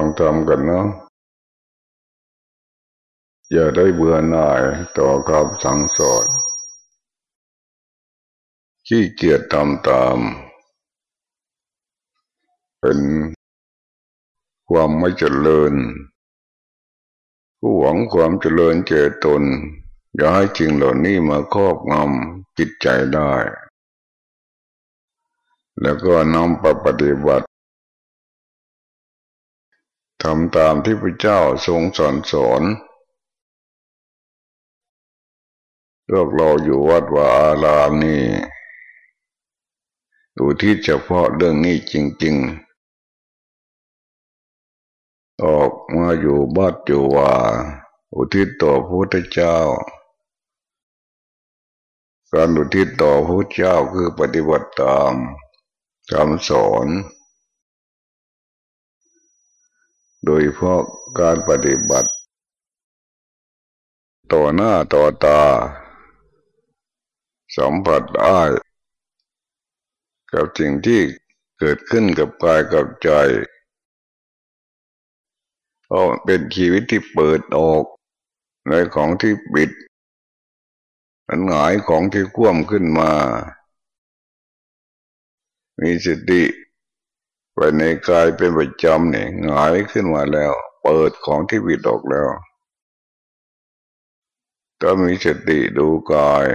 ฟังธรรมกันเนาะอย่าได้เบื่อหน่ายต่อคำสั่งสอนขี้เกียจทำตาม เป็นความไม่เจริญผู้หวังความเจริญเจตน อย่าให้จริงเหล่านี้มาครอบงำจิตใจได้ แล้วก็นำปปฏิบัติ ทำตามที่พระเจ้าทรงสอนสอนพวกเราอยู่วัดวาอารามนี่ดูที่เฉพาะเรื่องนี้จริง ๆ ออกมาอยู่บ้านอยู่ว่าอุทิศต่อพระพุทธเจ้า การอุทิศต่อพระพุทธเจ้าคือปฏิบัติตามคำสอน โดยเพราะการปฏิบัติ ต่อหน้าต่อตา สัมผัสได้กับสิ่งที่เกิดขึ้นกับกายกับใจก็เป็นชีวิตที่เปิดออกในของที่ปิดอันหงายของที่คว่ำขึ้นมา มีสติ ไปในกายเป็นประจำเนี่ยหงายขึ้นมาแล้ว เปิดของที่วิดออกแล้วก็มีสติดูกาย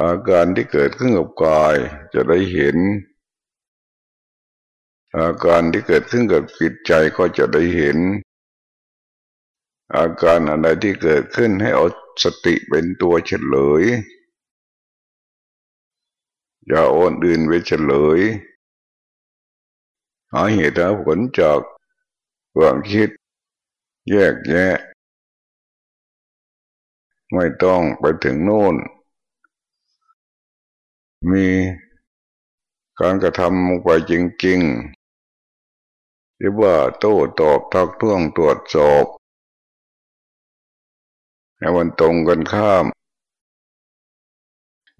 อาการที่เกิดขึ้นกับกายจะได้เห็น อาการที่เกิดขึ้นกับจิตใจก็จะได้เห็น อาการอะไรที่เกิดขึ้นให้เอาสติเป็นตัวเฉลย อย่าโอนอื่นไปเฉลยหาเหตุหาผลจากความคิด แยกแยะ ไม่ต้องไปถึงโน่น มีการกระทำลงไปจริงๆหรือว่าโต้ตอบทักท้วงตรวจสอบให้มันตรงกันข้าม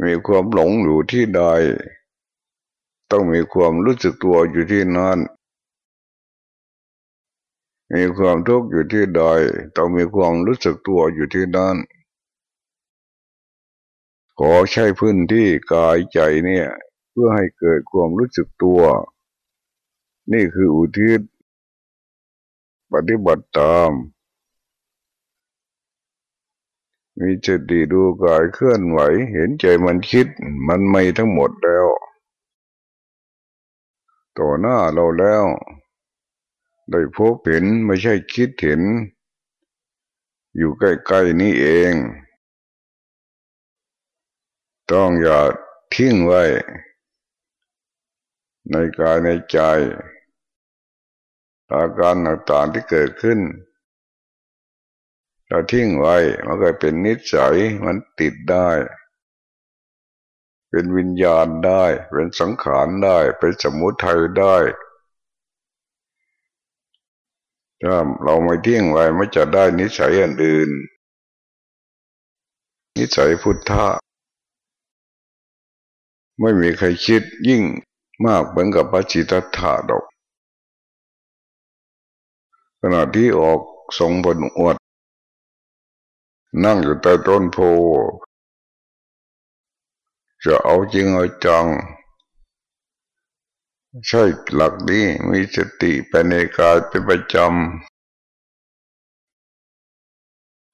มีความหลงอยู่ที่ใด ต้องมีความรู้สึกตัวอยู่ที่นั่น มีความทุกข์อยู่ที่ใด ต้องมีความรู้สึกตัวอยู่ที่นั่น ขอใช้พื้นที่กายใจเนี่ย เพื่อให้เกิดความรู้สึกตัว นี่คืออุทิศ ปฏิบัติตาม มีสติดูกายเคลื่อนไหว เห็นใจมันคิด มันไม่ทั้งหมดแล้ว ต่อหน้าเราแล้ว ได้พบเห็นไม่ใช่คิดเห็น อยู่ใกล้ๆนี้เอง ต้องอย่าทิ้งไว้ ในกายในใจอาการต่างๆที่เกิดขึ้น เราทิ้งไว้มันก็เป็นนิสัยมันติดได้ เป็นวิญญาณได้ เป็นสังขารได้ เป็นสมุทัยได้ถ้าเราไม่ทิ้งไว้ไม่จะได้นิสัยอันอื่น นิสัยพุทธะไม่มีใครคิดยิ่งมากเหมือนกับพระจิตถาดอกขณะที่ออกทรงบนอวด นั่งอยู่ใต้ต้นโพจะเอาจริงเอาจัง ใช่หลักนี้มีสติไปในกายเป็นประจำ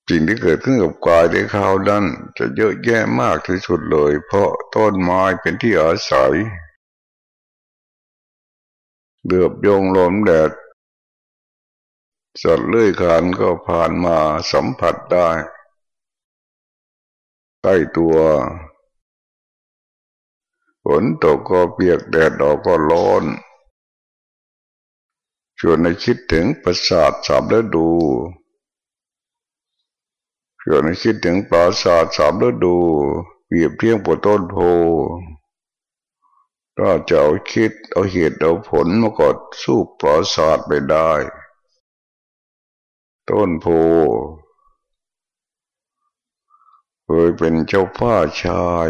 สิ่งที่เกิดขึ้นกับกายในคราวนั้น จะเยอะแยะมากที่สุดเลย เพราะต้นไม้เป็นที่อาศัยเดือบโยงลมแดดสัตว์เลื่อยคานก็ผ่านมาสัมผัสได้ ใกล้ตัวฝนตกก็เปียกแดดออกก็ร้อนชวนให้คิดถึงประสาทสามฤดูชวนให้คิดถึงปราสาทสามฤดูเปรียบเทียงปต้นโพถ้าจะเอาคิดเอาเหตุเอาผลมาก็สู้ปราสาทไปได้ ต้นโพ เคยเป็นเจ้าพ่อชาย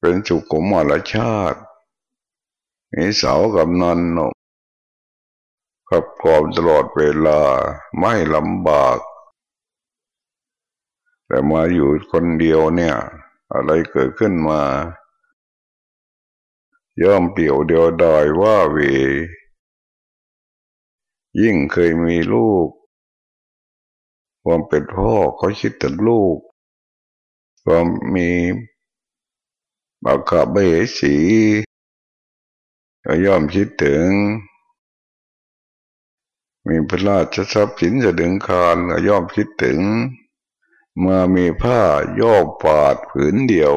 เป็นสุขุมารชาติมีเสากับนอนนกขับกรอบตลอดเวลาไม่ลำบาก แต่มาอยู่คนเดียวเนี่ย อะไรเกิดขึ้นมา ย่อมเปี่ยวเดียวดายว่าเว ยิ่งเคยมีลูก ความเป็นพ่อเขาคิดถึงลูก ความมีบากาเบสีก็ย่อมคิดถึง มีพระราชทรัพย์สินจะดึงคานก็ย่อมคิดถึง เมื่อมีผ้าย่อปาดผืนเดียว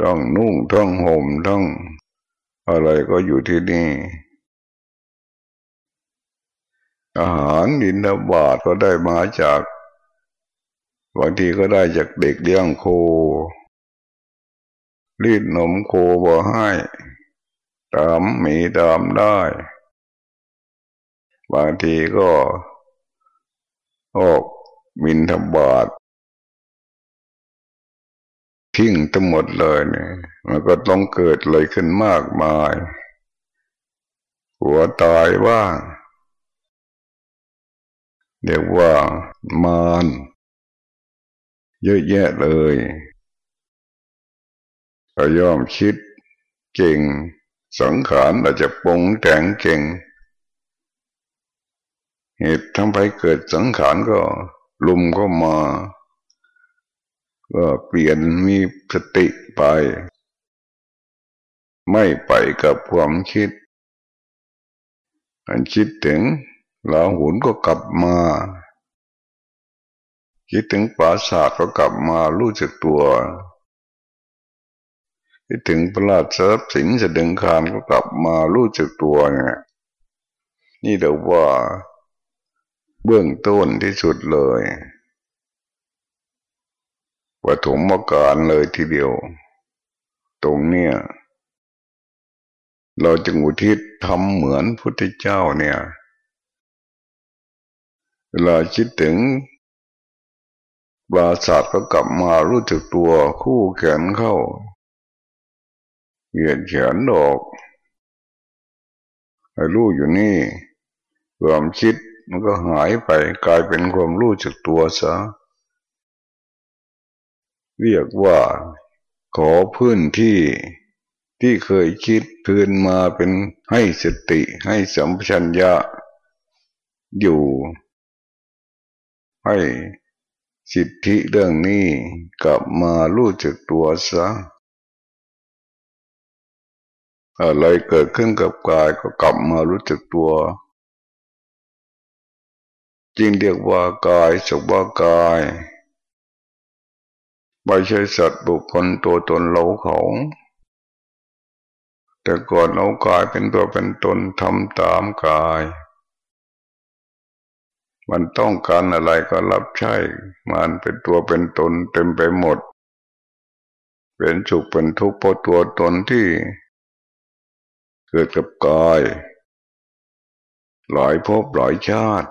ต้องนุ่งต้องห่มต้องอะไรก็อยู่ที่นี่ อาหารดินทบาทก็ได้มาจากบางทีก็ได้จากเด็กเลี้ยงโค รีดนมโคบ่ให้ ตามมีตามได้ บางทีก็ ออกมินทบาททิ้งทั้งหมดเลยเนี่ย มันก็ต้องเกิดเลยขึ้นมากมาย หัวตายว่าง เรียกว่ามารเยอะแยะเลยก็ย่อมคิดเก่ง สังขารอาจจะปงแต่งเก่ง เหตุทำไปเกิดสังขารก็ลุมก็มา ก็เปลี่ยนมีสติไป ไม่ไปกับความคิดอันคิดถึง ลาหุนก็กลับมา คิดถึงปราสาทก็กลับมารู้จักตัวคิดถึงประหลาดทรัพย์สินจะดึงคานก็กลับมารู้จักตัวเนี่ยนี่เดี๋ยวว่า เบื้องต้นที่สุดเลยปฐมการเลยทีเดียว ตรงเนี้ยเราจึงอุทิศทำเหมือนพุทธเจ้าเนี่ย เวลาคิดถึงบาศาสตร์ก็กลับมารู้จักตัวคู่แขนเข้า เหยียดแขนดอกให้รู้อยู่นี่ความคิดมันก็หายไปกลายเป็นความรู้จักตัวซะ เรียกว่าขอพื้นที่ที่เคยคิดพื้นมาเป็นให้สติให้สัมปชัญญะอยู่ ให้สิทธิเรื่องนี้กลับมารู้จักตัวซะอะไรเกิดขึ้นกับกายก็กลับมารู้จักตัว จริงเรียกว่ากายสักว่ากายไม่ใช่สัตว์บุคคลตัวตนเราเขา แต่ก่อนเอากายเป็นตัวเป็นตนทำตามกาย มันต้องการอะไรก็รับใช้ มันเป็นตัวเป็นตนเต็มไปหมด เป็นสุขเป็นทุกข์เพราะตัวตนที่ เกิดกับกาย หลายภพหลายชาติ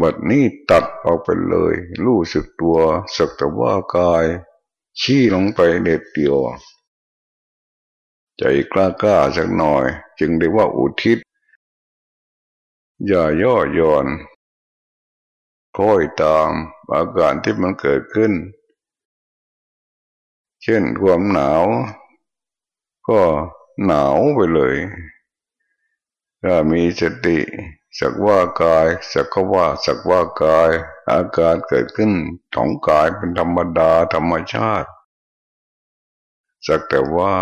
บัดนี้ตัดออกไปเลย รู้สึกตัวสักแต่ว่ากาย ชี้ลงไปเด็ดเดียว ใจกล้ากล้าสักหน่อย จึงได้ว่าอุทิศ อย่าย่อหย่อนคอยตามอาการที่มันเกิดขึ้น เช่นความหนาว ก็หนาวไปเลยถ้ามีสติ สักว่ากาย สักว่าสักว่ากาย อาการเกิดขึ้นของกายเป็นธรรมดาธรรมชาติ สักแต่ว่า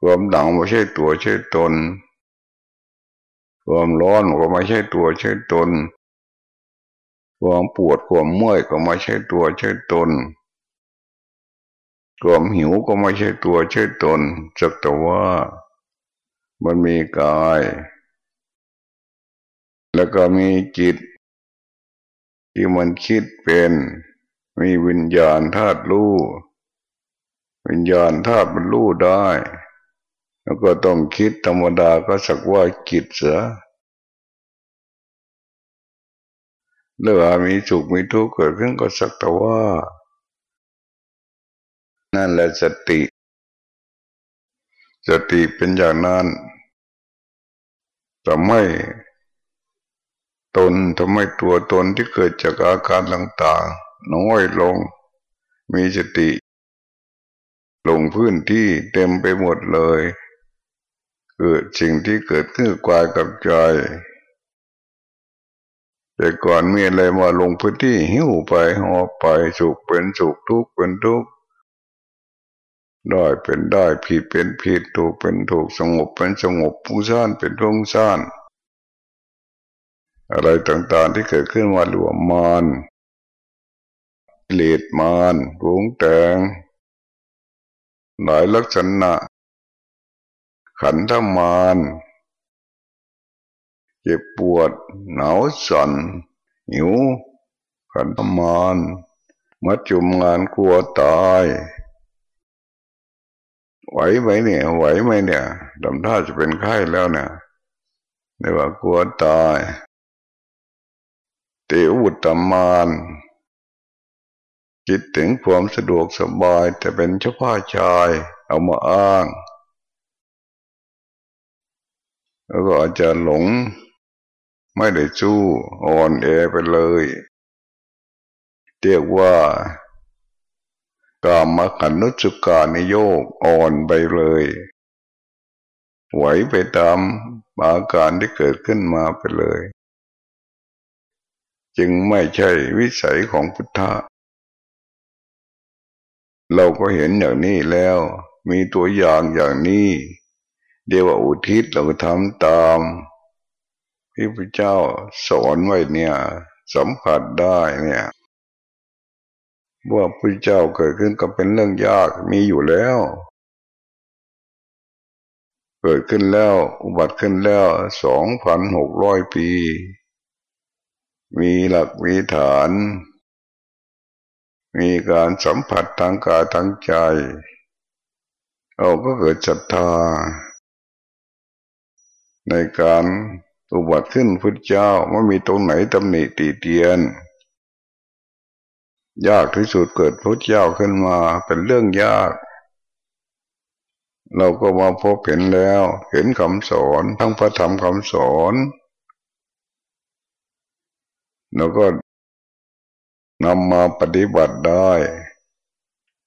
ความหนาวไม่ใช่ตัวใช่ตน ความร้อนก็ไม่ใช่ตัวใช่ตน ความปวดความเมื่อยก็ไม่ใช่ตัวใช่ตน ความหิวก็ไม่ใช่ตัวใช่ตนจักแต่ว่ามันมีกาย แล้วก็มีจิต ที่มันคิดเป็น มีวิญญาณธาตุรู้ วิญญาณธาตุมันรู้ได้ แล้วก็ต้องคิดธรรมดาก็สักว่าจิตเสียเรื่องมีสุขมีทุกข์เกิดขึ้นก็สักแต่ว่า นั่นแหละสติ สติเป็นอย่างนั้นทำให้ตนทำให้ตัวตนที่เกิดจากอาการต่างๆน้อยลง มีสติ ลงพื้นที่เต็มไปหมดเลย เกิดสิ่งที่เกิดขึ้นกายกับใจ แต่ก่อนมีอะไรมาลงพื้นที่หิวไปหอบไปสุขเป็นสุขทุกข์เป็นทุกข์ได้เป็นได้ผิดเป็นผิดถูกเป็นถูกสงบเป็นสงบผู้ซ่านเป็นผู้ซ่านอะไรต่างๆที่เกิดขึ้นมาหลวมมานเลดมานรุงแต่งหลายลักษณะ ขันธมานเจ็บปวด หนาวสั่นหิว ขันธมานมัดจุมงานกลัวตาย ไหวไหมเนี่ย ไหวไหมเนี่ยดำท่าจะเป็นไข้แล้วเนี่ยเรียกว่ากลัวตายเตอุตมานคิดถึงความสะดวกสบายแต่เป็นเฉพาะชายเอามาอ้าง แล้วก็อาจจะหลง ไม่ได้สู้อ่อนแอไปเลยเรียกว่ากามขันนุสุกานิโยกอ่อนไปเลยไหวไปตามอาการที่เกิดขึ้นมาไปเลย จึงไม่ใช่วิสัยของพุทธะเราก็เห็นอย่างนี้แล้ว มีตัวอย่างอย่างนี้ เดี๋ยวว่าอุทิศเราก็ทำตามที่พระเจ้าสอนไว้เนี่ยสัมผัสได้เนี่ยว่าพระเจ้าเกิดขึ้นก็เป็นเรื่องยากมีอยู่แล้ว เกิดขึ้นแล้วอุบัติขึ้นแล้วสองพันหกร้อยปี มีหลักมีฐาน มีการสัมผัสทางกายทางใจ เราก็เกิดศรัทธา ในการอุบัติขึ้นพุทธเจ้าไม่มีตรงไหนตำหนิตีเตียน ยากที่สุดเกิดพระเจ้าขึ้นมาเป็นเรื่องยาก เราก็มาพบเห็นแล้ว เห็นคำสอนทั้งพระธรรมคำสอนเราก็นำมาปฏิบัติได้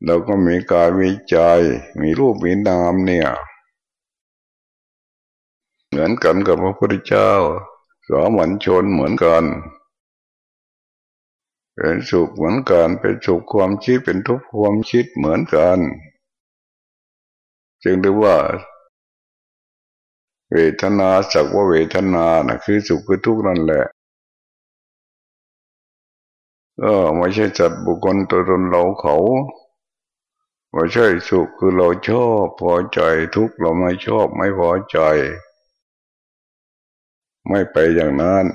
เราก็มีกายมีใจ มีรูปมีนามเนี่ย เหมือนกันกับพระพุทธเจ้าสามัญชนเหมือนกันเป็นสุขเหมือนกันเป็นสุขความคิดเป็นทุกข์ความคิดเหมือนกัน จึงเรียกว่า เวทนาสักว่าเวทนานะคือสุขคือทุกข์นั่นแหละก็ไม่ใช่จัดบุคคลตัวตนเราเขาไม่ใช่สุขคือเราชอบพอใจทุกข์เราไม่ชอบไม่พอใจ ไม่ไปอย่างนั้น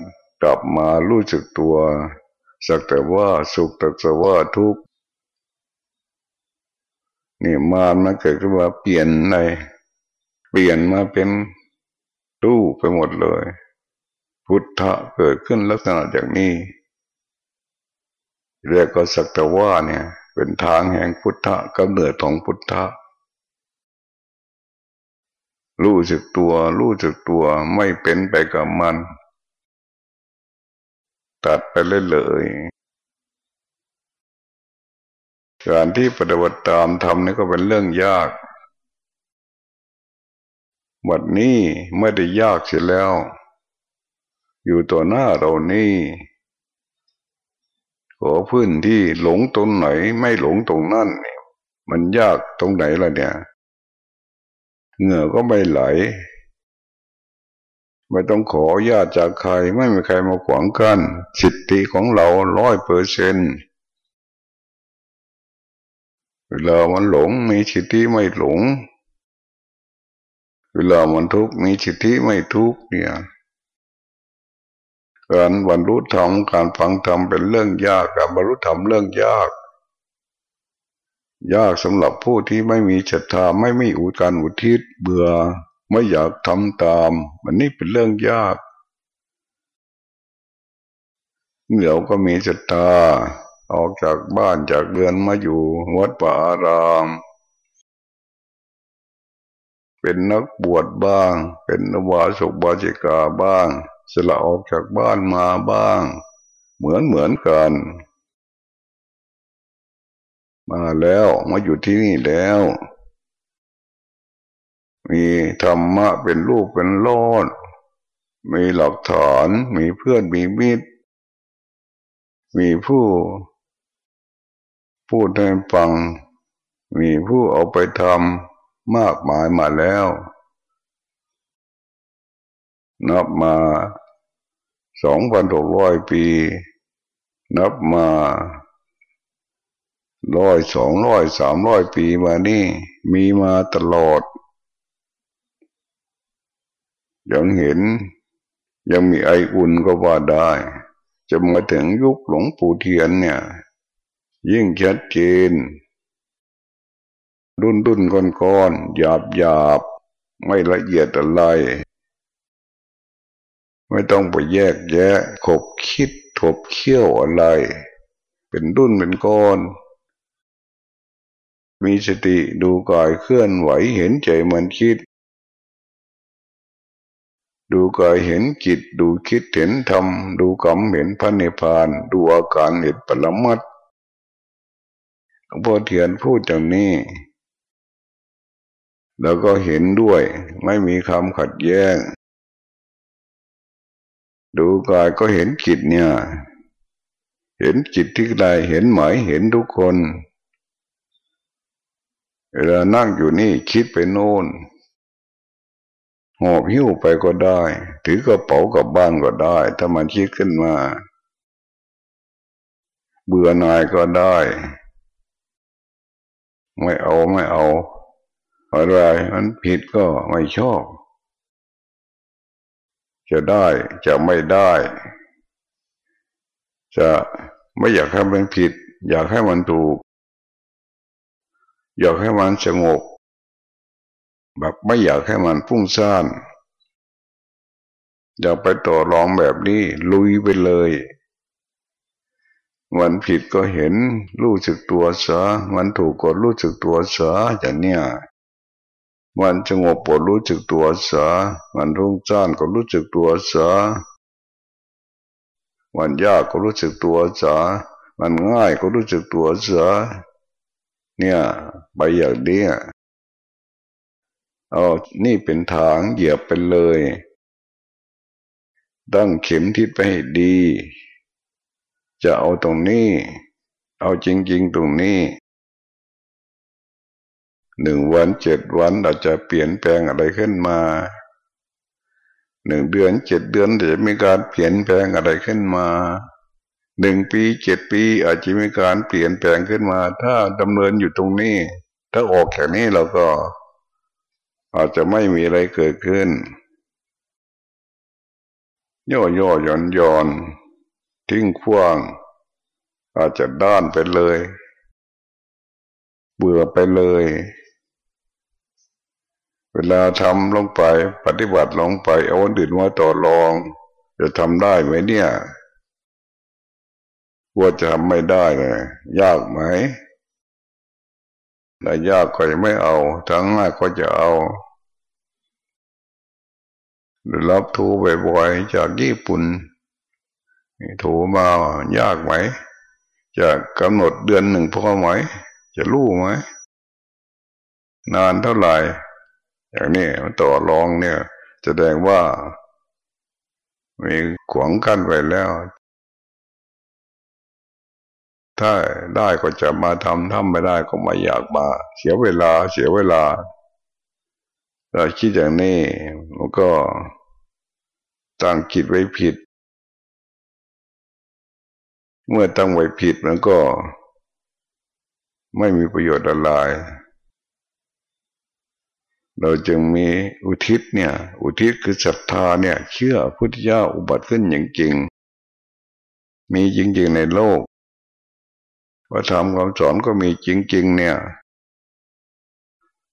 กลับมารู้สึกตัว สักแต่ว่าสุขแต่สว่าทุกข์นี่มานมันเกิดขึ้นมาเปลี่ยนใน เปลี่ยนมาเป็นตู้ไปหมดเลย พุทธะเกิดขึ้นลักษณะอย่างนี้ เรียกก็สักแต่ว่าเนี่ย เป็นทางแห่งพุทธะกำเนิดของพุทธะ รู้สึกตัว รู้สึกตัวไม่เป็นไปกับมัน ตัดไปเลยเลยการที่ปฏิบัติตามทำนี่ก็เป็นเรื่องยากวันนี้ไม่ได้ยากเสียแล้ว อยู่ต่อหน้าเรานี่ขอพื้นที่หลงตรงไหน ไม่หลงตรงนั่นมันยากตรงไหนล่ะเนี่ย เหงื่อก็ไม่ไหล ไม่ต้องขอญาติจากใครไม่มีใครมาขวางกัน้นสิทธิของเราร้อยเปอร์เซนเวลามันหลงมีสิทธิไม่หลง เวลามันทุกข์มีสิทธิไม่ทุกข์เนี่ยการบรรลุธรรมการฟังธรรมเป็นเรื่องยากการบรรลุธรรมเรื่องยาก ยากสำหรับผู้ที่ไม่มีศรัทธาไม่มีอุการอุทิศเบื่อไม่อยากทำตามมันนี่เป็นเรื่องยากเดี๋ยวก็มีศรัทธาออกจากบ้านจากเรือนมาอยู่วัดป่าอาราม เป็นนักบวชบ้าง เป็นนวาสุบาจิกาบ้างสละออกจากบ้านมาบ้าง เหมือนเหมือนกัน มาแล้วมาอยู่ที่นี่แล้ว มีธรรมะเป็นรูปเป็นโลดมีหลักฐานมีเพื่อนมีมิตร มีผู้พูดให้ฟัง มีผู้เอาไปทำมากมายมาแล้ว นับมาสองพันหกร้อยปี นับมา ร้อยสองร้อยสามร้อยปีมานี่มีมาตลอด ยังเห็นยังมีไออุ่นก็ว่าได้ จะมาถึงยุคหลวงปู่เทียนเนี่ย ยิ่งชัดเจนดุนดุนก้อนก้อนหยาบหยาบไม่ละเอียดอะไร ไม่ต้องไปแยกแยะขบคิดถบเคี้ยวอะไร เป็นดุนเป็นก้อน มีสติดูกายเคลื่อนไหวเห็นใจมันคิด ดูกายเห็นจิตดูคิดเห็นธรรมดูกรรมเห็นพระนิพพาน ดูอาการเห็นปรมัตหลวงพ่อเทียนพูดอย่างนี้ แล้วก็เห็นด้วย ไม่มีคำขัดแย้ง ดูกายก็เห็นจิตเนี่ย เห็นจิตที่ใดเห็นหมายเห็นทุกคน เวลานั่งอยู่นี่คิดไปโน่นหอบหิ้วไปก็ได้ ถือกระเป๋ากับบ้านก็ได้ ถ้ามันคิดขึ้นมา เบื่อหน่ายก็ได้ ไม่เอาไม่เอา อะไรมันผิดก็ไม่ชอบ จะได้จะไม่ได้ จะไม่อยากให้มันผิด อยากให้มันถูก อยากให้มันสงบแบบไม่อยากให้มันพุ่งซ่านอย่าไปต่อรองแบบนี้ ลุยไปเลยวันผิดก็เห็นรู้สึกตัวเสียวันถูกก็รู้สึกตัวเสียอย่างเนี้ยวันสงบปวดรู้สึกตัวเสียวันรุ่งจ้านก็รู้สึกตัวเสียวันยากก็รู้สึกตัวเสียมันง่ายก็รู้สึกตัวเสีย เนี่ยไปอย่างนี้เอานี่เป็นทางเหยียบไปเลยตั้งเข็มทิศไปให้ดี จะเอาตรงนี้ เอาจริง ๆ ตรงนี้หนึ่งวันเจ็ดวันอาจจะเปลี่ยนแปลงอะไรขึ้นมาหนึ่งเดือนเจ็ดเดือนจะมีการเปลี่ยนแปลงอะไรขึ้นมา หนึ่งปีเจ็ดปีอาจจะมีการเปลี่ยนแปลงขึ้นมา ถ้าดำเนินอยู่ตรงนี้ ถ้าออกแค่นี้เราก็ อาจจะไม่มีอะไรเกิดขึ้น ย่อย่อหย่อนย่อนทิ้งขว้าง อาจจะด้านไปเลย เบื่อไปเลย เวลาทำลงไป ปฏิบัติลงไป เอาวันอื่นมาต่อรอง จะทำได้ไหมเนี่ย ว่าจะทำไม่ได้เลยยากไหมแต่ยากก็ไม่เอา ทั้งง่ายก็จะเอาได้รับทูบ่อยๆจากญี่ปุ่นถูมายากไหม จะกำหนดเดือนหนึ่งพอไหม จะรู้ไหม นานเท่าไหร่ อย่างนี้ต่อรองเนี่ย แสดงว่า มีขวางกั้นไว้แล้ว ถ้าได้ก็จะมาทำถ้าไม่ได้ก็ไม่อยากมา เสียเวลาเสียเวลาเราคิดอย่างนี้มันก็ตั้งคิดไว้ผิด เมื่อตั้งไว้ผิดมันก็ ไม่มีประโยชน์อะไรเราจึงมีอุทิศเนี่ย อุทิศคือศรัทธาเนี่ย เชื่อพุทธเจ้าอุบัติขึ้นอย่างจริง มีจริงๆในโลก ว่าธรรมคำสอนก็มีจริง ๆ เนี่ย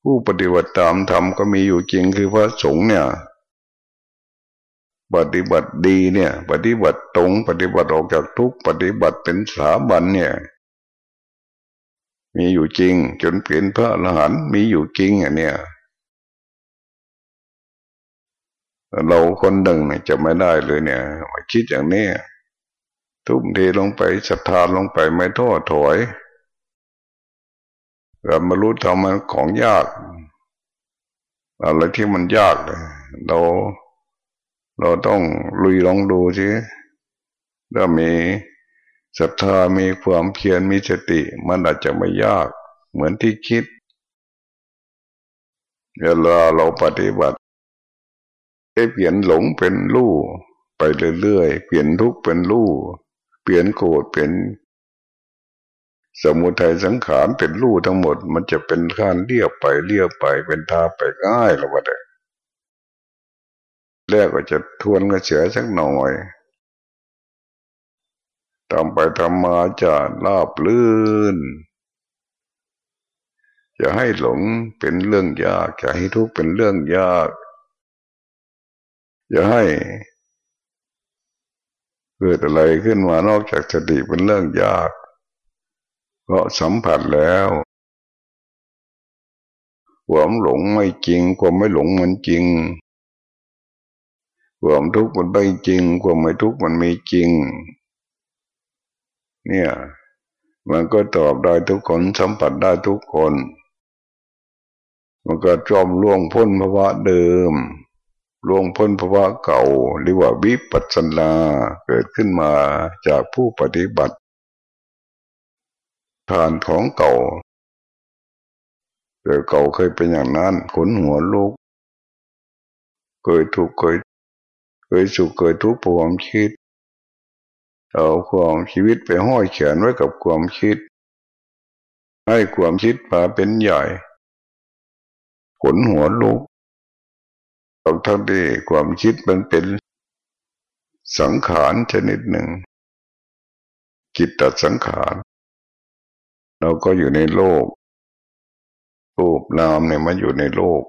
ผู้ปฏิบัติตามธรรมก็มีอยู่จริงคือพระสงฆ์เนี่ย ปฏิบัติดีเนี่ย ปฏิบัติตรงปฏิบัติออกจากทุกปฏิบัติเป็นสาบันเนี่ย มีอยู่จริง จนเปลี่ยนพระอรหันต์มีอยู่จริงอะเนี่ยเราคนหนึ่งจะไม่ได้เลยเนี่ยมาคิดอย่างนี้ ทุ่มเทลงไปศรัทธาลงไปไม่ท้อถอยการบรรลุธรรมมันของยากอะไรที่มันยากเราเราต้องลุยลองดูสิถ้ามีศรัทธามีความเพียรมีสติ มันอาจจะไม่ยากเหมือนที่คิดเวลาเราปฏิบัติให้เปลี่ยนหลงเป็นรู้ไปเรื่อยๆเปลี่ยนทุกข์เป็นรู้ เปลี่ยนโกรธเป็นสมุทัยสังขารเป็นรูทั้งหมด มันจะเป็นการเรียบไปเรียบไปเป็นทาไปง่ายแล้ววะเด็กแรกก็จะทวนกระเสือสักหน่อยทำไปทำมาจะลาบลื่น จะให้หลงเป็นเรื่องยากจะให้ทุกข์เป็นเรื่องยาก จะให้ เกิดอะไรขึ้นมานอกจากสติเป็นเรื่องยาก เพราะสัมผัสแล้วความหลงไม่จริง ความไม่หลงมันจริงความทุกข์มันไม่จริง ความไม่ทุกข์มันมีจริง เนี่ย มันก็ตอบได้ทุกคนสัมผัสได้ทุกคน มันก็จอมล่วงพ้นภาวะเดิม ลวงพ้นภาวะเก่าหรือว่าวิปัสสนาเกิดขึ้นมาจากผู้ปฏิบัติผ่านของเก่าแต่เก่าเคยเป็นอย่างนั้นขนหัวลูกเคยถูกเคยเคยสุขเคยทุกข์ความคิด เอาความชีวิตไปห้อยแขนไว้กับความคิด ให้ความคิดมาเป็นใหญ่ขนหัวลุก ทั้งทั้งที่ความคิดมันเป็นสังขารชนิดหนึ่งกิตตสังขาร เราก็อยู่ในโลกรูปนามเนี่ยมันอยู่ในโลก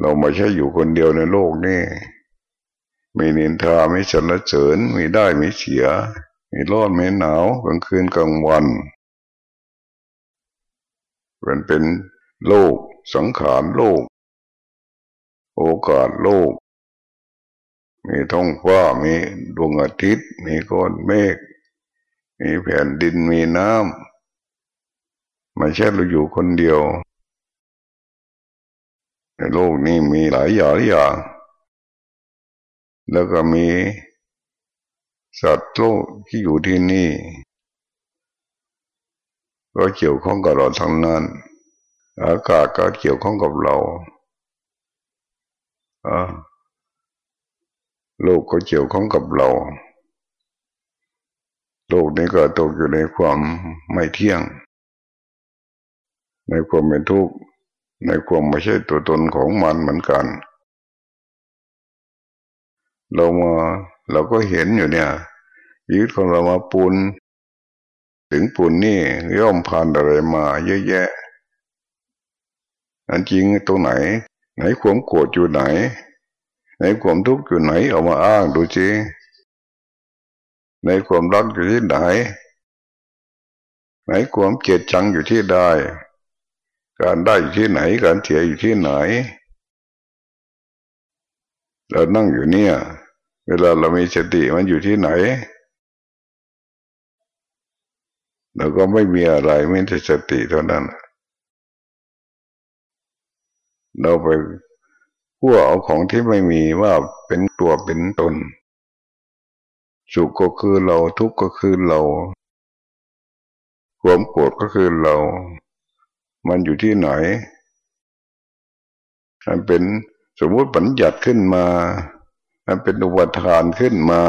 เราไม่ใช่อยู่คนเดียวในโลกนี่ มีนินทาไม่สรรเสริญมีได้มีเสีย มีร้อนมีหนาวกลางคืนกลางวันมันเป็นโลกสังขารโลก โอกาสโลก มีท้องฟ้ามีดวงอาทิตย์ มีก้อนเมฆมีแผ่นดินมีน้ำไม่ใช่เราอยู่คนเดียว ในโลกนี้มีหลายอย่างอย่างแล้วก็มีสัตว์โลกที่อยู่ที่นี่ ก็เกี่ยวข้องกับเราทั้งนั้น อากาศก็เกี่ยวข้องกับเรา โลกก็เกี่ยวข้องกับเรา โลกนี้ก็ตกอยู่ในความไม่เที่ยง ในความเป็นทุกข์ในความไม่ใช่ตัวตนของมันเหมือนกัน เรามาเราก็เห็นอยู่เนี่ยชีวิตของเรามาปูนถึงปูนนี่ย่อมผ่านอะไรมาเยอะแยะอันจริงตรงไหน ไหนความโกรธอยู่ไหนในความทุกข์อยู่ไหนเอามาอ้างดูสิในความรักอยู่ที่ไหน ไหนความเกลียดชังอยู่ที่ใดการได้อยู่ที่ไหน การเสียอยู่ที่ไหน เรานั่งอยู่เนี่ย เวลาเรามีสติมันอยู่ที่ไหนเราก็ไม่มีอะไรไม่แต่สติเท่านั้น เราไปพั่วเอาของที่ไม่มีว่าเป็นตัวเป็นตน สุขก็คือเราทุกข์ก็คือเราความโกรธก็คือเรา มันอยู่ที่ไหนมันเป็นสมมติปัญญัติขึ้นมา มันเป็นอุปทานขึ้นมา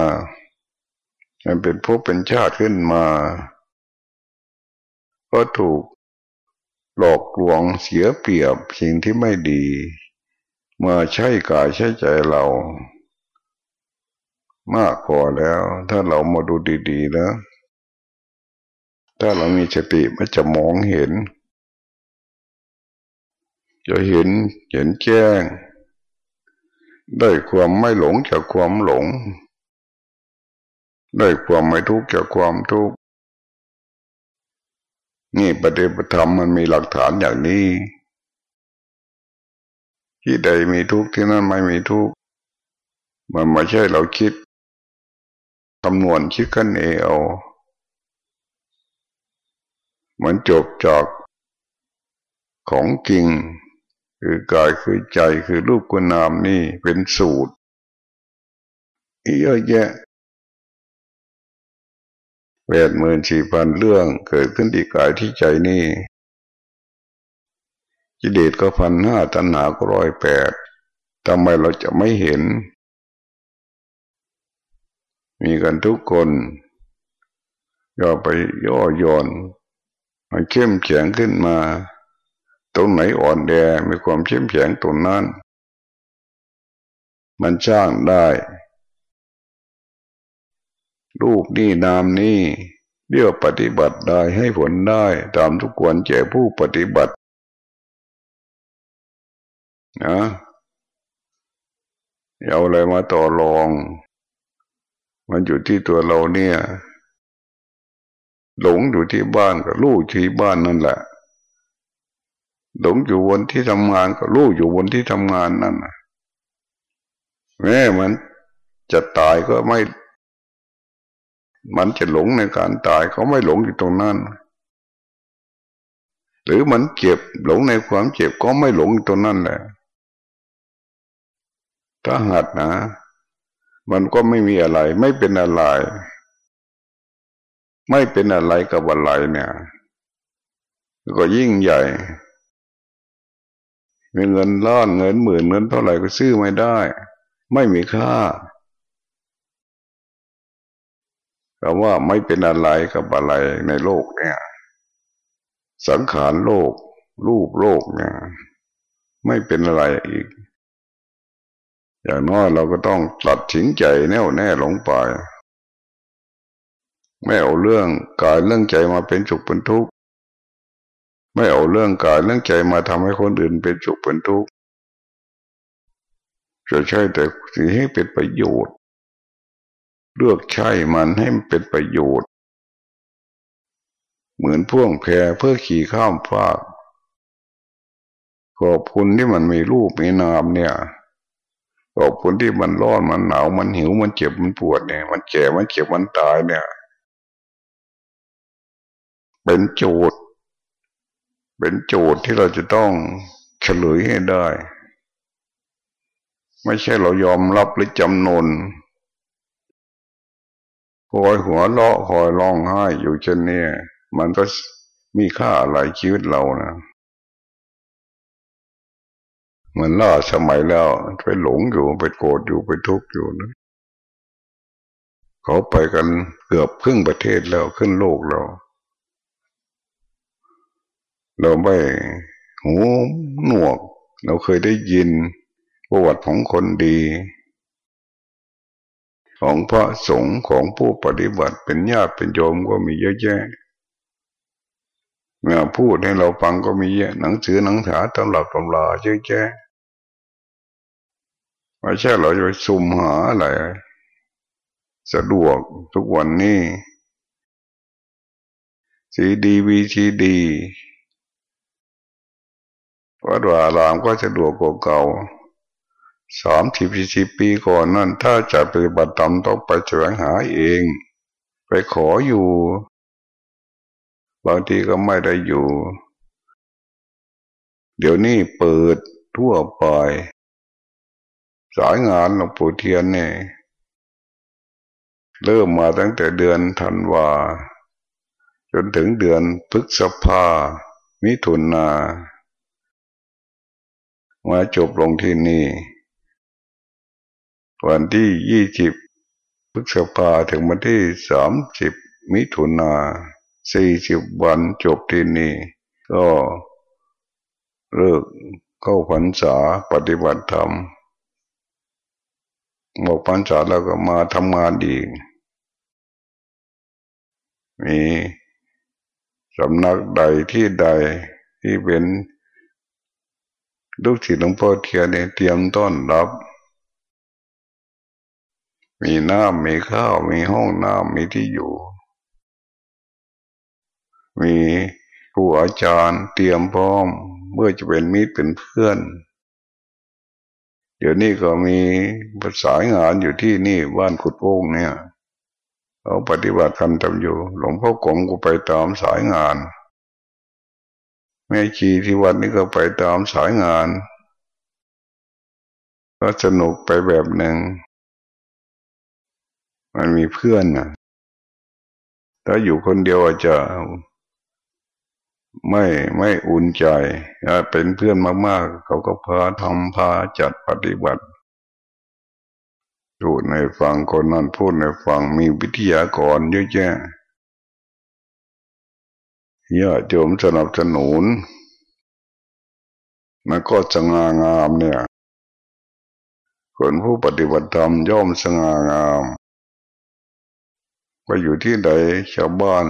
มันเป็นภพเป็นชาติขึ้นมา ก็ถูก หลอกลวงเสียเปรียบสิ่งที่ไม่ดีมาใช้กายใช้ใจเรา มากพอแล้ว ถ้าเรามาดูดีๆนะถ้าเรามีสติมันจะมองเห็น จะเห็นเห็นแจ้ง ได้ความไม่หลงจากความหลง ได้ความไม่ทุกข์จากความทุกข์ นี่ปฏิปธรรมมันมีหลักฐานอย่างนี้ ที่ใดมีทุกข์ที่นั่นไม่มีทุกข์มันไม่ใช่เราคิดคำนวณคิดกันเองเอามันจบจากของจริง คือกายคือใจคือรูปกุนามนี่เป็นสูตรเยอะแยะ แปดหมื่นสี่พันเรื่องเกิดขึ้นที่กายที่ใจนี่กิเลสก็พันห้าตัณหาก็ร้อยแปดทำไมเราจะไม่เห็น มีกันทุกคนย่อไปย่อย่อนมันเข้มแข็งขึ้นมา ตรงไหนอ่อนแอมีความเข้มแข็งตรงนั้น มันจ้างได้ รูปนี่นามนี่เรียกปฏิบัติได้ให้ผลได้ตามทุกควรแก่ผู้ปฏิบัตินะเอาอะไรมาต่อรอง มันอยู่ที่ตัวเราเนี่ย หลงอยู่ที่บ้านกับลูกที่บ้านนั่นแหละ หลงอยู่บนที่ทำงานกับลูกอยู่บนที่ทำงานนั่นแม่มันจะตายก็ไม่ มันจะหลงในการตายเขาไม่หลงอยู่ตรงนั้น หรือมันเจ็บหลงในความเจ็บก็ไม่หลงตรงนั้นแหละถ้าหัดนะ มันก็ไม่มีอะไร ไม่เป็นอะไร ไม่เป็นอะไรกับอะไรเนี่ย ก็ยิ่งใหญ่มีเงินล้านเงินหมื่นเงินเท่าไหร่ก็ซื้อไม่ได้ ไม่มีค่า คำว่าไม่เป็นอะไรกับอะไรในโลกเนี่ย สังขารโลก รูปโลกเนี่ย ไม่เป็นอะไรอีก อย่างน้อยเราก็ต้องตัดถิงใจแน่วแน่หลงไปไม่เอาเรื่องกายเรื่องใจมาเป็นสุขเป็นทุกข์ไม่เอาเรื่องกายเรื่องใจมาทำให้คนอื่นเป็นสุขเป็นทุกข์จะใช่แต่สิ่งให้เป็นประโยชน์ เลือกใช้มันให้มันเป็นประโยชน์ เหมือนพ่วงแพเพื่อขี่ข้ามฟากขอบคุณที่มันมีรูปมีนามเนี่ยขอบคุณที่มันร้อนมันหนาวมันหิวมันเจ็บมันปวดเนี่ย มันแก่มันเจ็บมันตายเนี่ย เป็นโจทย์ เป็นโจทย์ที่เราจะต้องเฉลยให้ได้ ไม่ใช่เรายอมรับหรือจำนน คอยหัวเลาะคอยร้องไห้อยู่เช่นนี้มันก็มีค่าอะไรชีวิตเรานะเหมือนล่าสมัยแล้วไปหลงอยู่ไปโกรธอยู่ไปทุกข์อยู่นะเขาไปกันเกือบครึ่งประเทศแล้วขึ้นโลกเราเราไม่หูหนวก เราเคยได้ยินประวัติของคนดี ของพระสงฆ์ของผู้ปฏิบัติเป็นญาติเป็นโยมก็มีเยอะแยะเมื่อพูดให้เราฟังก็มีเยอะหนังสือหนังหาตำรับตำราเยอะแยะไม่ใช่เราจะไปซุ่มหาอะไรสะดวกทุกวันนี้ซีดีวีซีดีวัดวารามก็สะดวกกว่าเก่า่า สามสิบสี่สิบปีก่อนนั่น ถ้าจะปฏิบัติธรรมต้องไปแสวงหาเอง ไปขออยู่ บางทีก็ไม่ได้อยู่ เดี๋ยวนี้เปิดทั่วไป สายงานหลวงปู่เทียนเนี่ยเริ่มมาตั้งแต่เดือนธันวา จนถึงเดือนพฤษภา มิถุนามาจบลงที่นี่ วันที่ยี่สิบพฤษภาถึงวันที่สามสิบมิถุนาสี่สิบวันจบที่นี่ ก็เลิกเข้าพรรษาปฏิบัติธรรมหมกพรรษาแล้วก็มาทำงานอีมีสำนักใดที่ใดที่เป็นลูกศิษย์หลวงพ่อเทียนเนี่ยเตรียมต้อนรับ มีน้ำมีข้าว มีห้องน้ำมีที่อยู่ มีครูอาจารย์เตรียมพร้อม เมื่อจะเป็นมิตรเป็นเพื่อน เดี๋ยวนี้ก็มีภาษางานอยู่ที่นี่บ้านขุดโป่งเนี่ยเขาปฏิบัติธรรมทำอยู่ หลวงพ่อกงก็ไปตามสายงานแม่ชีที่วัดนี้ก็ไปตามสายงาน ก็สนุกไปแบบหนึ่ง มันมีเพื่อนนะถ้าอยู่คนเดียวอาจจะไม่ไม่อุ่นใจเป็นเพื่อนมาก ๆ เขาก็พาทำพาจัดปฏิบัติพูดในฟังคนนั้นพูดในฟังมีวิทยากรเยอะแยะญาติโยมสนับสนุนมันก็สง่างามเนี่ย คนผู้ปฏิบัติธรรมย่อมสง่างาม ไปอยู่ที่ใดชาวบ้าน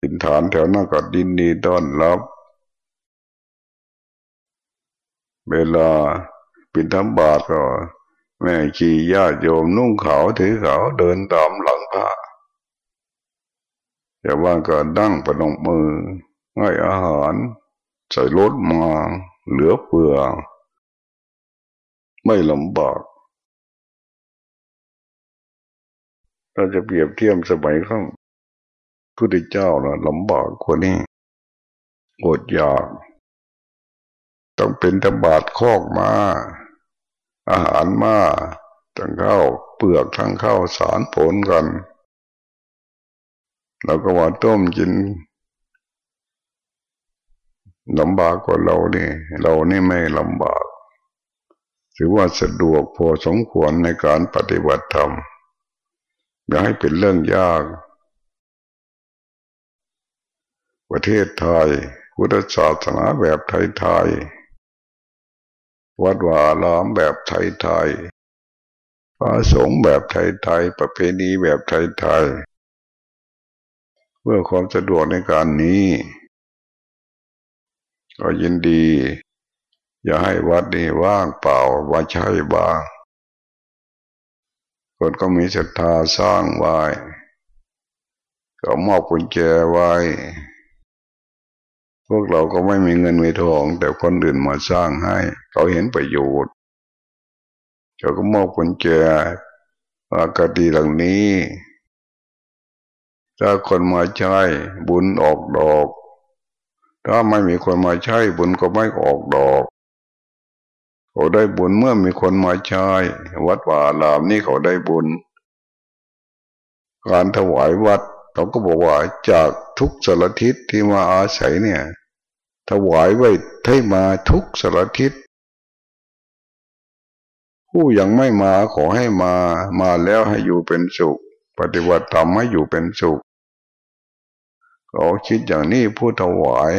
ปินฐานแถวนั้นก็ดินดีต้อนรับ เวลาปินทำบาทก็ แม่ขี่ญาติโยมนุ่งขาวถือขาวเดินตามหลังพระชาวบ้านก็ดั้งประนมมือให้อาหาร ใส่รถมาเหลือเฟือ ไม่ลำบาก เราจะเปรียบเทียมสมัยข้างพุทธเจ้านะลำบากกว่านี้อดอยาก ต้องเป็นตบาดคอกมา อาหารมาทั้งข้าวเปลือกทั้งข้าวสารผลกันเราก็ว่าต้มกินลำบากกว่าเราเนี่เรานี่ไม่ลำบาก ถือว่าสะดวกพอสมควรในการปฏิบัติธรรม อย่าให้เป็นเรื่องยาก ประเทศไทยพุทธศาสนาแบบไทยๆวัดวาลามแบบไทยๆพระสงฆ์แบบไทยๆประเพณีแบบไทยๆเพื่อความสะดวกในการนี้ ก็ยินดี อย่าให้วัดนี้ว่างเปล่าว่าใช่บ้าง คนก็มีศรัทธาสร้างไว้ ก็มอบกุญแจไว้ พวกเราก็ไม่มีเงินมีทอง แต่คนอื่นมาสร้างให้ เขาเห็นประโยชน์เขาก็มอบกุญแจอากาดีหลังนี้ ถ้าคนมาใช้บุญออกดอก ถ้าไม่มีคนมาใช้บุญก็ไม่ออกดอก เขาได้บุญเมื่อมีคนมาใช้วัดว่าลามนี่เขาได้บุญ การถวายวัดเราก็บอกว่าจากทุกสารทิศที่มาอาศัยเนี่ย ถวายไว้ให้มาทุกสารทิศผู้ยังไม่มาขอให้มามาแล้วให้อยู่เป็นสุข ปฏิบัติธรรมให้อยู่เป็นสุขเขาคิดอย่างนี้ผู้ถวาย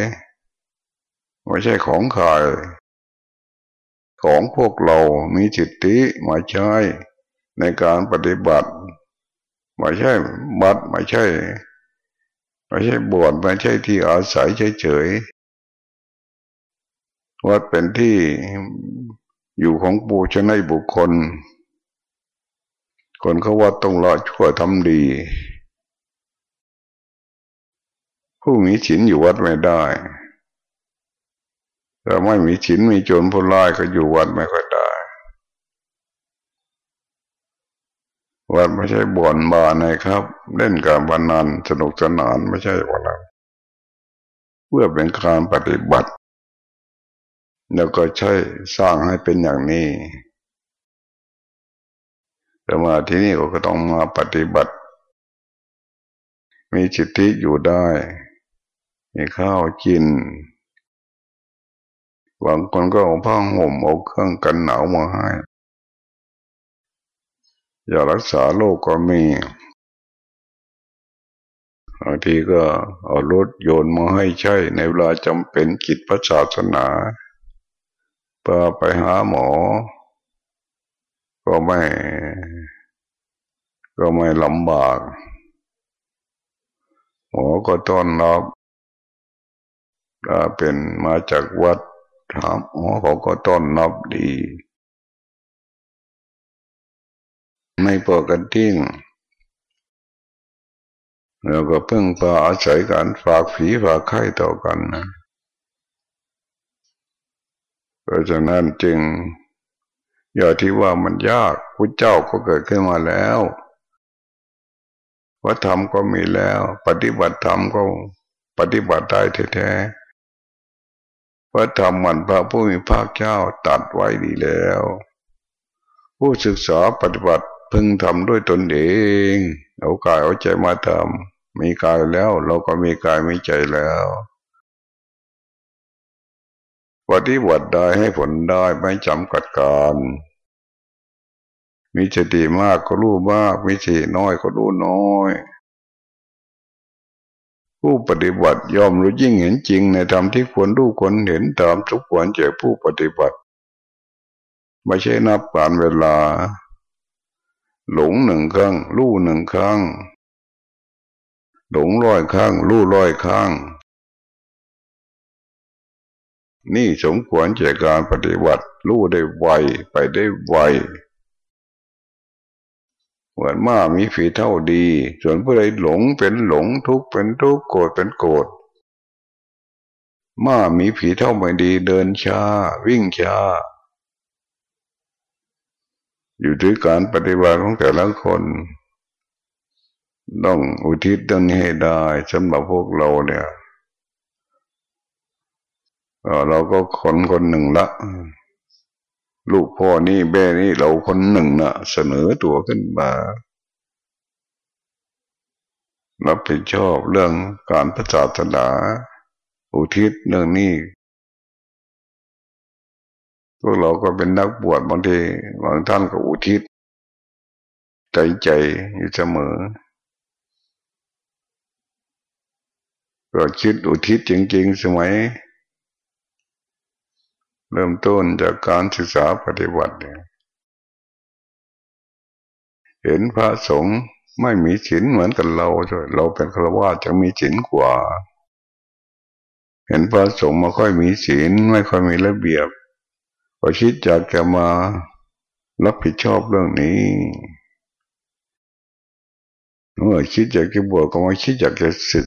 ไม่ใช่ของใคร ของพวกเรามีจิตติมาใช้ในการปฏิบัติไม่ใช่บัดไม่ใช่ไม่ใช่บวชไม่ใช่ที่อาศัยเฉยๆวัดเป็นที่อยู่ของปูชนบุคคล คนเขาว่าต้องละชั่วทำดี ผู้มีศีลอยู่วัดไม่ได้ ถ้าไม่มีฉินมีโจรผู้ร้ายก็อยู่วัดไม่ค่อยได้วัดไม่ใช่บ่อนบาร์นะครับ เล่นการพนันสนุกสนานไม่ใช่วันนั้นเพื่อเป็นการปฏิบัติ แล้วก็ใช้สร้างให้เป็นอย่างนี้แต่มาที่นี่ก็ต้องมาปฏิบัติ มีจิตที่อยู่ได้ มีข้าวกิน บางคนก็เอาผ้าห่มเอาเครื่องกันหนาวมาให้อย่ารักษาโรคกก็มีบางทีก็เอารถโยนมาให้ใช้ในเวลาจำเป็นกิจพระศาสนาพื่อไปหาหมอ ก็ไม่ ก็ไม่ลำบาก หมอก็ต้อนรับถ้าเป็นมาจากวัด ถามอ๋อเขาก็ต้อนรับดี ไม่เปิดกันทิ้งเราก็เพิ่งพาอาศัยกันฝากผีฝากไข่ต่อกันนะเพราะฉะนั้นจึง อย่าที่ว่ามันยากพระเจ้าก็เกิดขึ้นมาแล้ววัฒธรรมก็มีแล้ว ปฏิบัติธรรมก็ปฏิบัติได้แท้ๆ วัฒธรรมมันพระผู้มีภาคเจ้าตัดไว้ดีแล้ว ผู้ศึกษาปฏิบัติพึงทำด้วยตนเองเอากายเอาใจมาทำมีกายแล้วเราก็มีกายมีใจแล้วปฏิบัติได้ให้ผลได้ไม่จำกัดการมีสติมากก็รู้มากมีสติน้อยก็รู้น้อย ผู้ปฏิบัติยอมรู้ยิ่งเห็นจริงในธรรมที่ควรรู้ควรเห็นตามทุกควรแก่ผู้ปฏิบัติไม่ใช่นับการเวลา หลงหนึ่งครั้งรู้หนึ่งครั้งหลงร้อยครั้งรู้ร้อยครั้งนี่สมควรแก่การปฏิบัติรู้ได้ไวไปได้ไว เหมือนม้ามีฝีเท่าดี ส่วนผู้ใดหลงเป็นหลงทุกเป็นทุกโกรธเป็นโกรธม้ามีผีเท่าไม่ดีเดินช้า วิ่งช้า อยู่ด้วยการปฏิบัติของแต่ละคน ต้องอุทิศตรงนี้ให้ได้สำหรับพวกเราเนี่ยเราก็คนคนหนึ่งละ ลูกพ่อนี่แม่นี่เราคนหนึ่งนะเสนอตัวขึ้นมา รับผิดชอบเรื่องการพระศาสนาอุทิศเรื่องนี้พวกเราก็เป็นนักบวชบางทีบางท่านก็อุทิศ ใจใจอยู่เสมอก็คิดอุทิศจริงๆสมัย เริ่มต้นจากการศึกษาปฏิบัติเห็นพระสงฆ์ไม่มีศีลเหมือนกันเราเราเป็นฆราวาสจะมีศีลกว่า เห็นพระสงฆ์ไม่ค่อยมีศีลไม่ค่อยมีระเบียบก็คิดอยากจะมารับผิดชอบเรื่องนี้เมื่อคิดอยากจะบวชก็มาคิดอยากจะศึก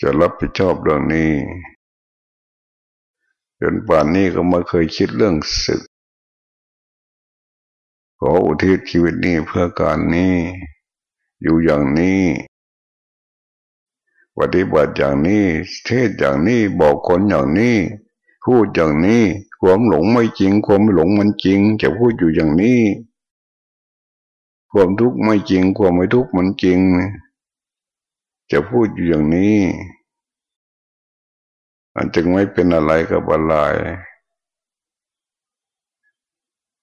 จะรับผิดชอบเรื่องนี้ จนป่านนี้ก็ไม่เคยคิดเรื่องศึก ขออุทิศชีวิตนี้เพื่อการนี้ อยู่อย่างนี้ปฏิบัติอย่างนี้เทศอย่างนี้บอกคนอย่างนี้ พูดอย่างนี้ความหลงไม่จริง ความไม่หลงมันจริง จะพูดอยู่อย่างนี้ความทุกข์ไม่จริง ความไม่ทุกข์มันจริง จะพูดอยู่อย่างนี้ มันจึงไม่เป็นอะไรกับอะไร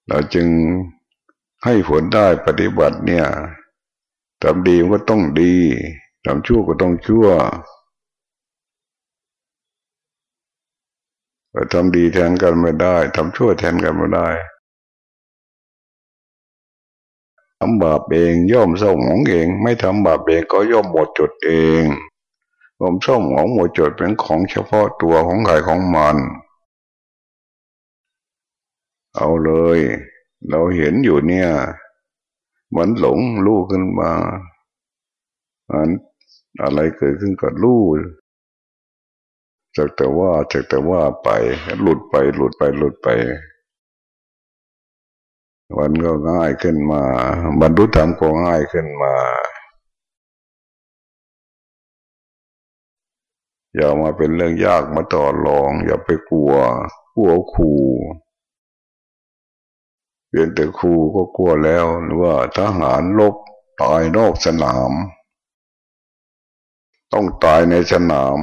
เราจึงให้ผลได้ปฏิบัติเนี่ยทำดีก็ต้องดีทำชั่วก็ต้องชั่วทำดีแทนกันไม่ได้ทำชั่วแทนกันไม่ได้ทำบาปเองย่อมเศร้าหมองเอง ไม่ทำบาปเองก็ย่อมหมดจดเอง ความเศร้าหมองหมดจดเป็นของเฉพาะตัวของใครของมัน เอาเลย เราเห็นอยู่เนี่ยเหมือนหลงลู่ขึ้นมาอันอะไรเกิดขึ้นก็ลู่จากแต่ว่าจากแต่ว่าไป หลุดไปหลุดไปหลุดไป วันก็ง่ายขึ้นมา บรรลุธรรมก็ง่ายขึ้นมา อย่ามาเป็นเรื่องยากมาต่อรอง อย่าไปกลัวกลัวครูเปลี่ยนแต่ครูก็กลัวแล้ว หรือว่าทหารลบตายนอกสนาม ต้องตายในสนาม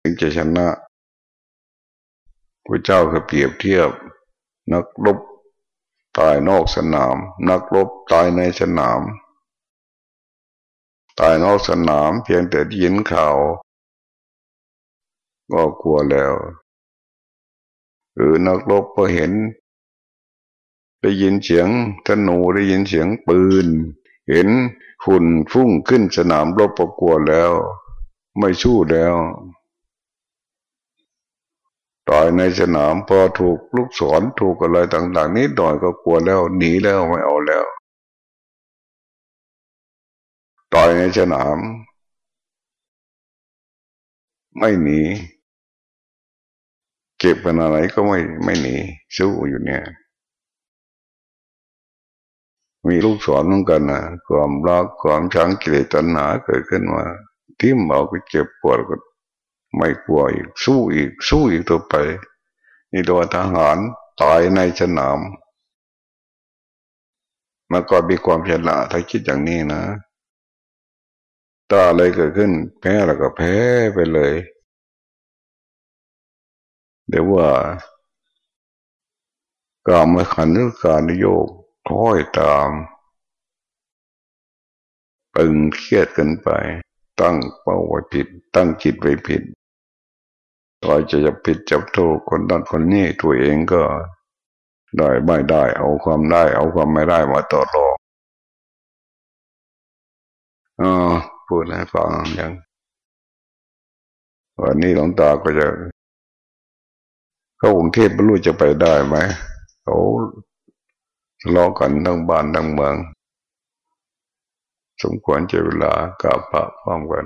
ถึงจะชนะพระเจ้าก็เปรียบเทียบ นักรบตายนอกสนาม นักรบตายในสนาม ตายนอกสนามเพียงแต่ยินข่าว ก็กลัวแล้ว หรือนักรบพอเห็น ได้ยินเสียงธนูได้ยินเสียงปืน เห็นฝุ่นฟุ้งขึ้นสนามรบก็กลัวแล้ว ไม่สู้แล้วตายในสนามพอถูกลูกศรถูกอะไรต่าง ๆ นิดหน่อยก็กลัวแล้วหนีแล้วไม่เอาแล้ว ต่อยในสนาม ไม่หนี เก็บเป็นอะไรก็ไม่ไม่หนี สู้อยู่เนี่ย มีลูกศรเหมือนกันนะความรักความชังกิเลสตัณหาเกิดขึ้นมาทิ่มเอาก็เจ็บปวดก็ไม่กลัวอีกสู้อีก สู้อีกตัวไป นี่ตัวทหารตายในสนามมันก็มีความฉลาดถ้าคิดอย่างนี้นะ ถ้าอะไรเกิดขึ้น แพ้แล้วก็แพ้ไปเลย เดี๋ยวว่าการมาขันหรือการนโยกคอยตามตึงเครียดกันไป ตั้งเป้าไว้ผิด ตั้งจิตไว้ผิดเราจะจะผิดจับโทษคนนั้นคนนี้ตัวเองก็ได้ไม่ได้ เอาความได้ เอาความไม่ได้มาต่อรองอ๋อ พูดให้ฟังอย่างวันนี้หลวงตาก็จะเข้ากรุงเทพไม่รู้จะไปได้ไหมเขาทะเลาะกันทั้งบ้านทั้งเมือง สมควรจเวลากราบพระพร้อมกัน